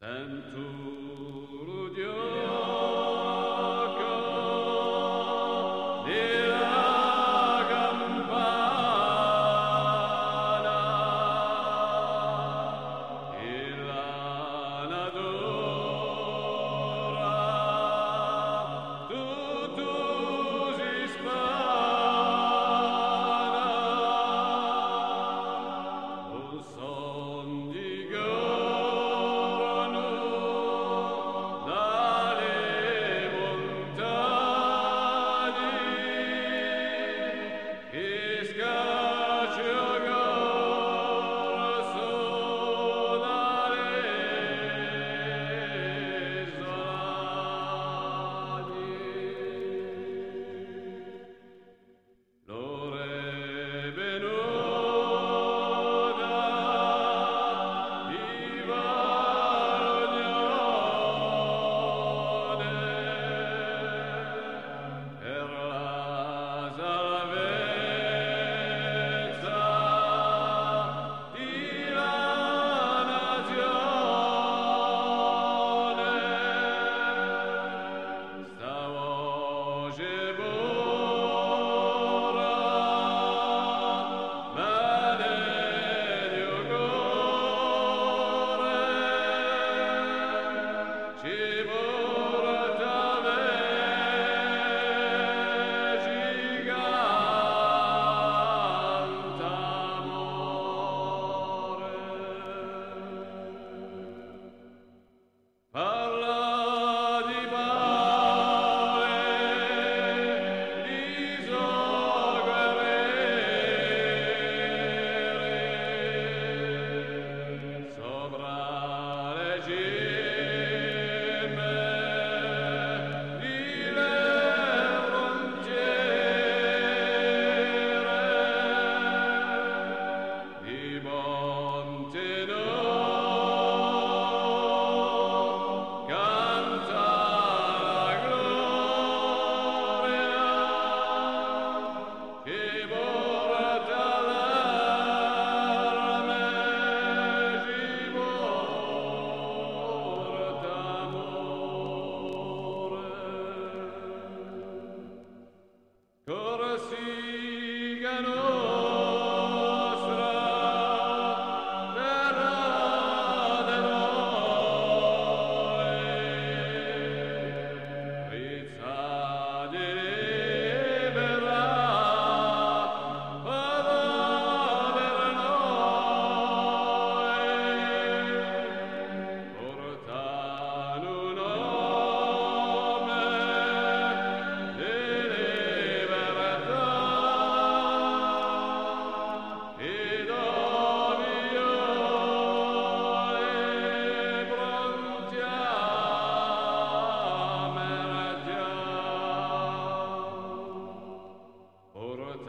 Senturo Lord,